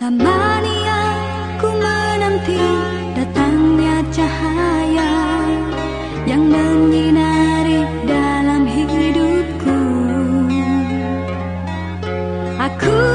Lamani aku menanti datangnya cahaya yang menyinari dalam hidupku. Aku